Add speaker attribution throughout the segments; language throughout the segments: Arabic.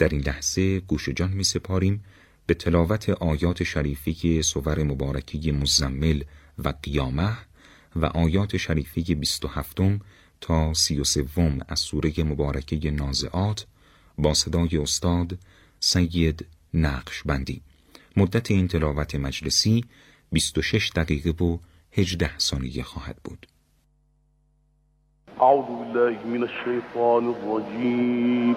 Speaker 1: در این لحظه گوش جان می سپاریم به تلاوت آیات شریفی سور مبارکی مزمل و قیامه و آیات شریفی 27 تا 33 از سوره مبارکه نازعات با صدای استاد سید نقشبندی مدت این تلاوت مجلسی 26 دقیقه و 18 ثانیه خواهد بود.
Speaker 2: اعوذ بالله من الشیطان الرجیم.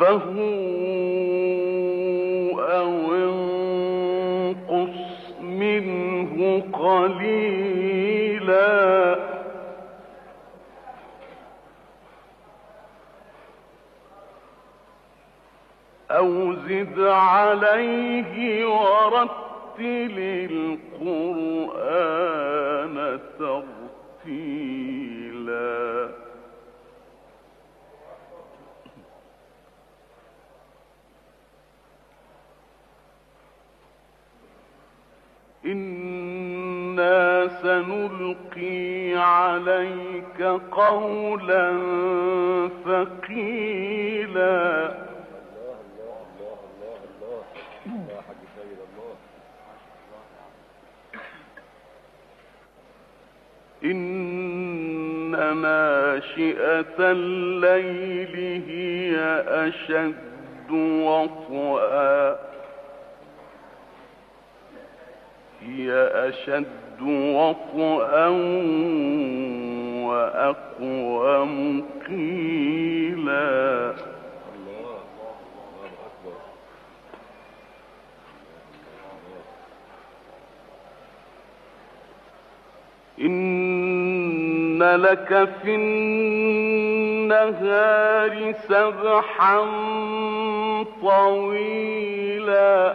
Speaker 2: نصفه أو انقص منه قليلا أو زد عليه ورتل القرآن ترتيلا إنا سنلقي عليك قولا ثقيلا. إن ناشئة الليل هي أشد وطئا هي أشد وطئا وأقوم قيلا. إن لك في النهار سبحا طويلا.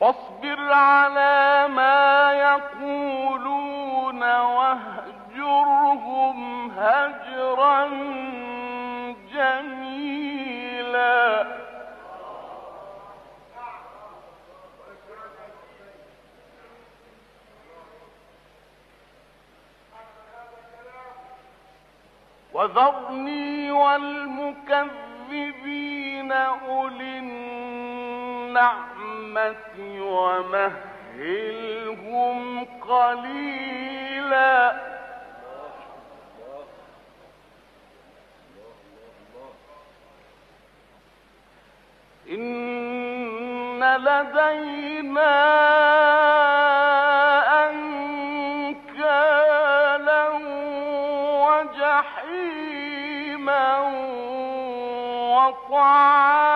Speaker 2: فاصبر على ما يقولون واهجرهم هجرا جميلا. وذرني والمكذبين أولي النعم. ومهلهم قليلا. إن لدينا وطعاما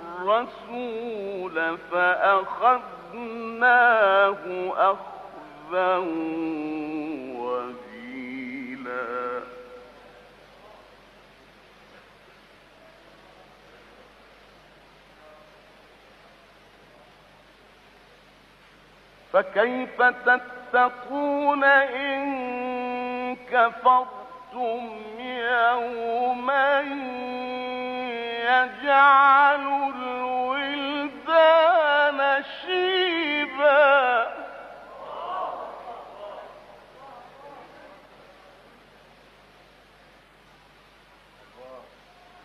Speaker 2: الرسول فأخذناه أخذا وبيلا. فكيف تتقون إن كفرتم يوما يجعل الولدان شيبا.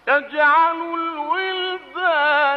Speaker 2: يجعل الولدان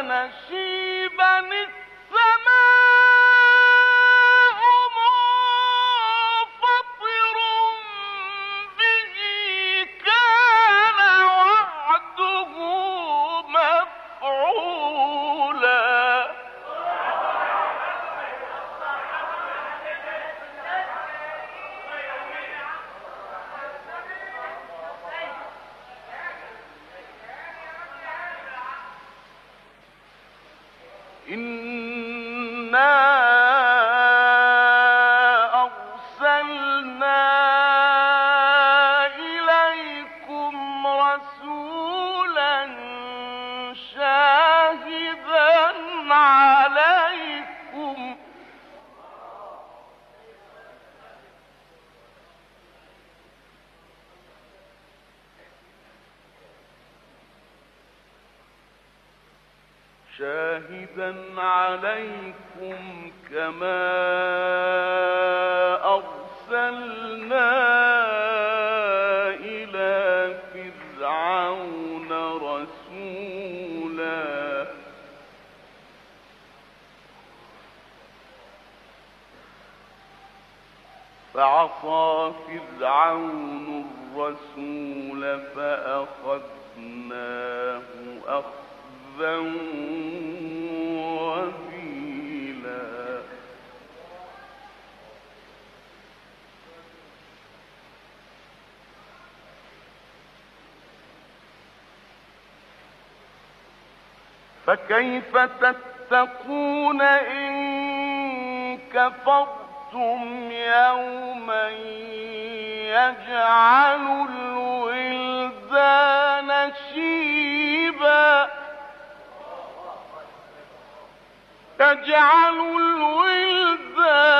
Speaker 2: رسولا. فعصى فرعون الرسول فأخذناه أخذ وبيلا فكيف تتقون إن كفرتم يوما يجعل الولدان شيبا؟ تجعل الولدان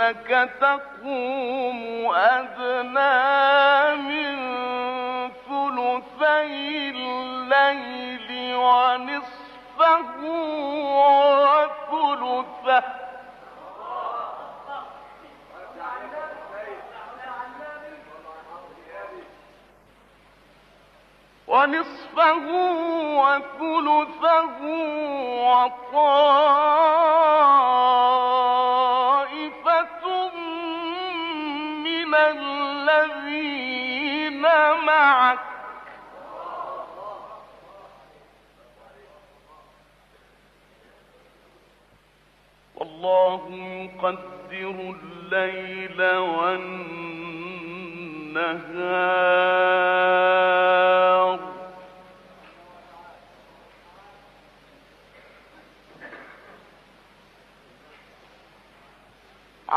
Speaker 2: أنك تقوم أدنى من ثلثي الليل ونصفه وثلثه. ونصفه وثلثه وطائفة الذين معك والله يقدر الليل والنهار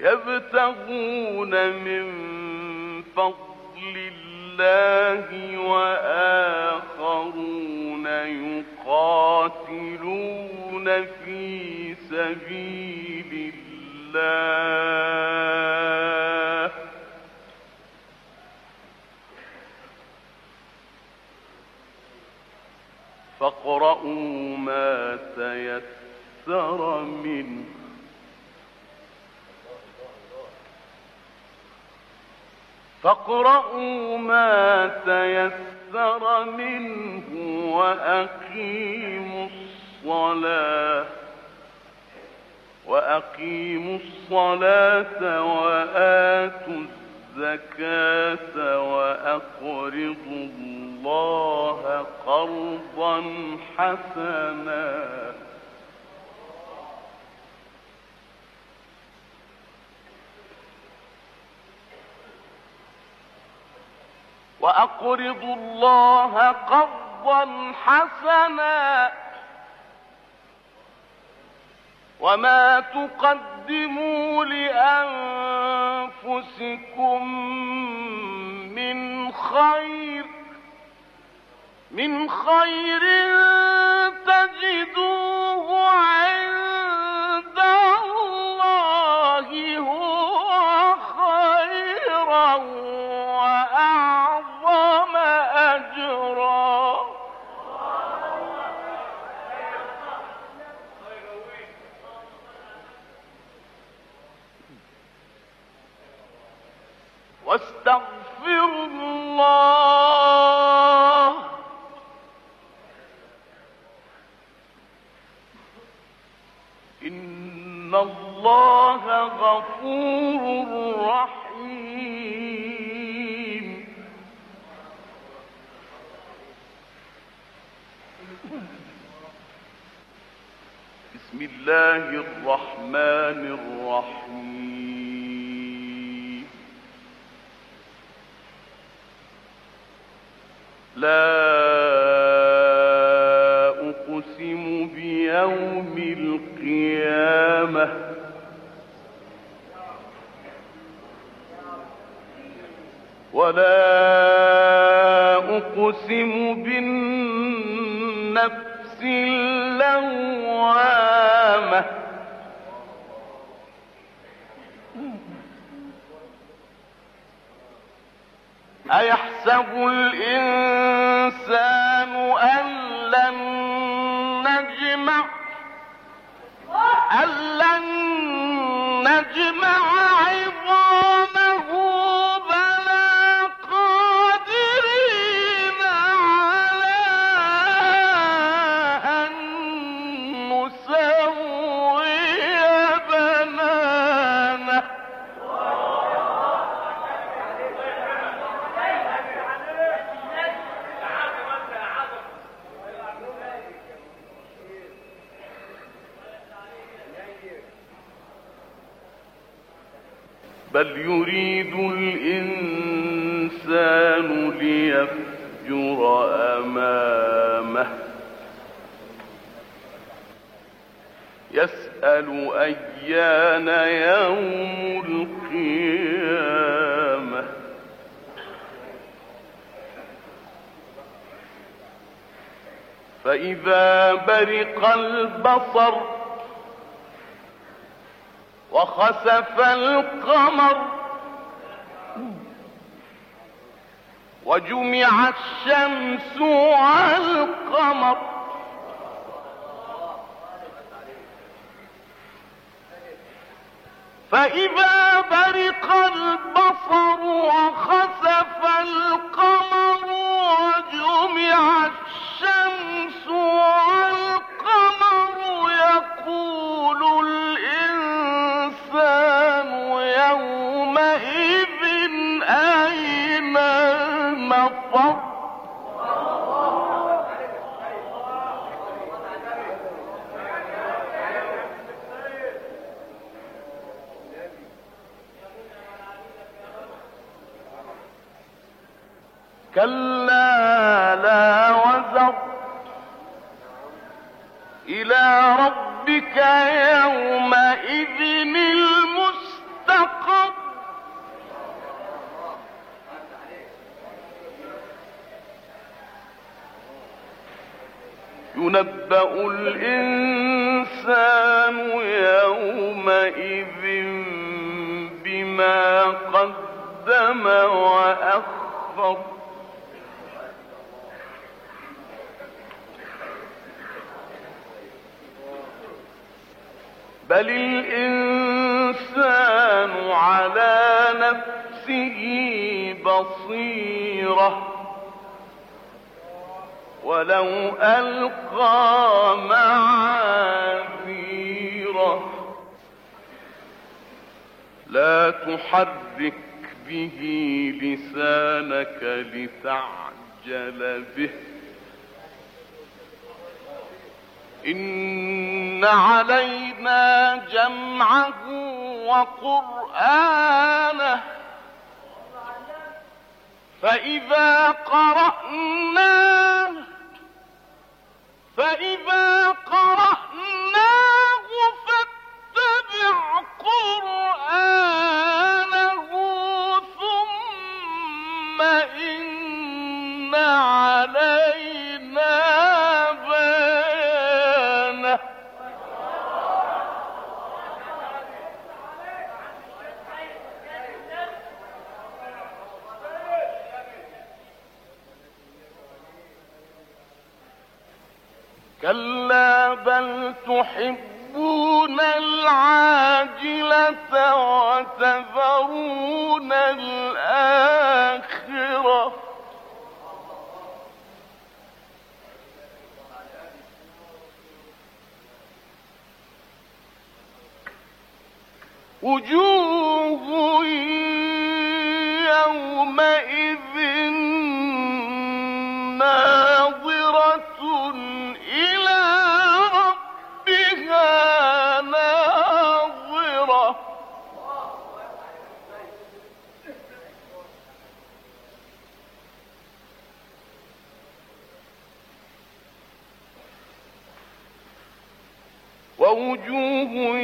Speaker 2: يبتغون من فضل الله وآخرون يقاتلون في سبيل الله. فاقرؤوا ما تيسر منه. فاقرؤوا ما تيسر منه وأقيموا الصلاة وأقيموا الصلاة وآتوا الزكاة وأقرضوا الله قرضا حسنا وأقرضوا الله قرضا حسنا وما تقدموا لأنفسكم من خير من خير تجدوه الله الرحمن الرحيم. لا أقسم بيوم القيامة. ولا أقسم بل يريد الإنسان ليفجر أمامه. يسأل أيان يوم القيامة. فإذا برق البصر وخسف القمر. وجمع الشمس والقمر. فإذا برق البصر وخسف إلى ربك يومئذ المستقر. ينبأ الإنسان يومئذ بما قدم وأخر. بل الإنسان على نفسه بصيرة ولو ألقى معاذيره لا تحرك به لسانك لتعجل به إن علينا جمعه وقرآنه فإذا قرأناه فإذا قرأناه كلا بل تحبون العاجلة وتذرون الآخرة وجوه يومئذ ووجوه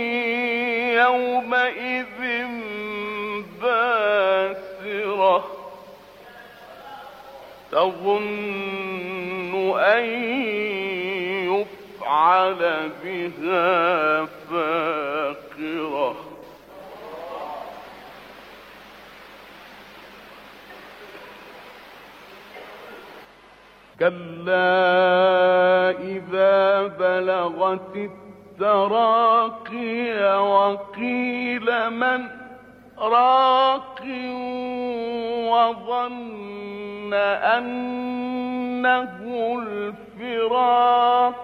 Speaker 2: يومئذ باسرة تظن أن ليفعل بها فاقرة كلا إذا بلغت التراقي وقيل من راق وظن أنه الفراق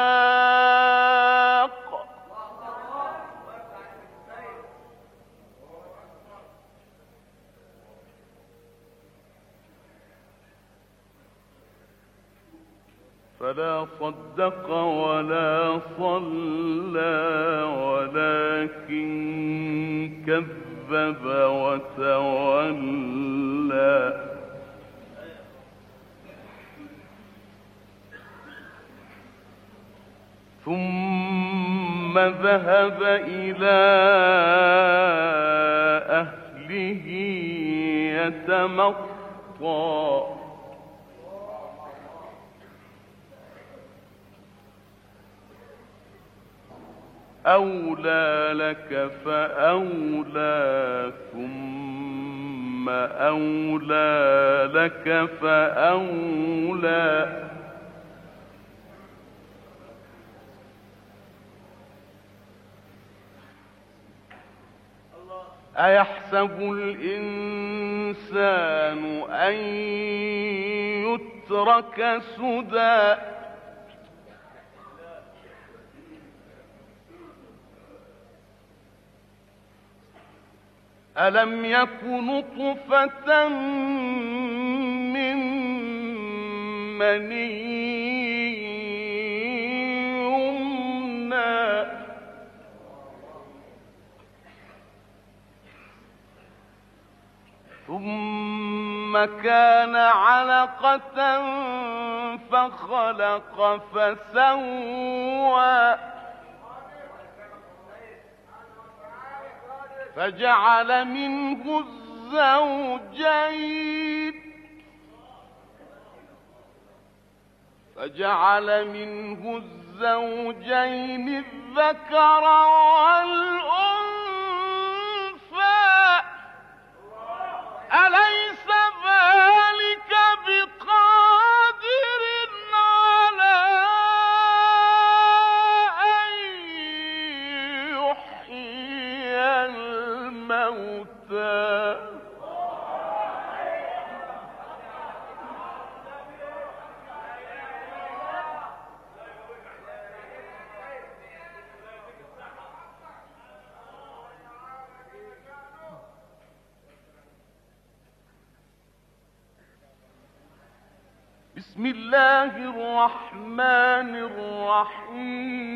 Speaker 2: فلا صدق ولا صلى ولكن كذب وتولى. ثم ذهب إلى أهله يتمطى. أولى لك فأولى ثم أولى لك فأولى. أيحسب الإنسان أن يترك سدى؟ ألم يك نطفة من مني ثم كان علقة فخلق فسوى. فجعل منه الزوجين. فجعل منه الزوجين الذكر والأنثى. أليس الموتى بسم الله الرحمن الرحيم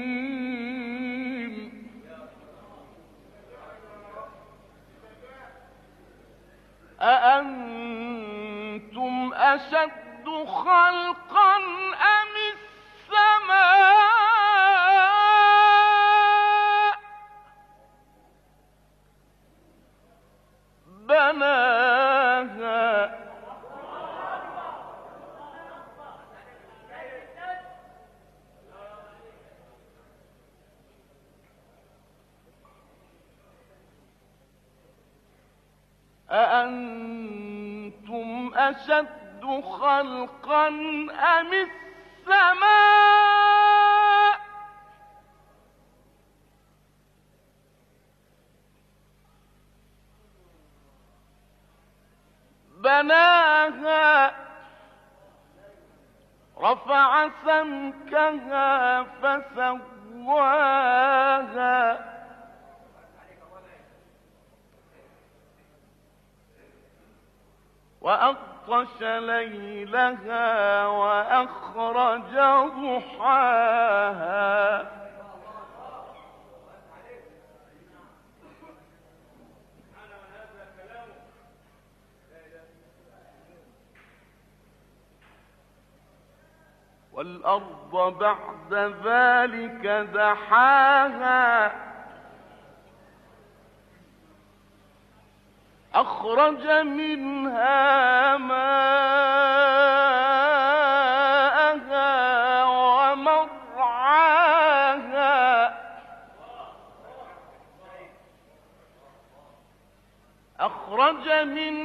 Speaker 2: أأنتم أشد خلقا أم السماء؟ بناها. أأنتم أشد خلقا أم السماء؟ بناها رفع سمكها فسواها. وأغطش ليلها وأخرج ضحاها. والأرض بعد ذلك دحاها. أخرج منها ماءها ومرعاها. أخرج منها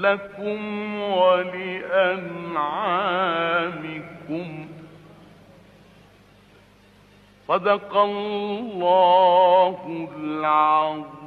Speaker 2: لكم ولأنعامكم. صدق الله العظيم.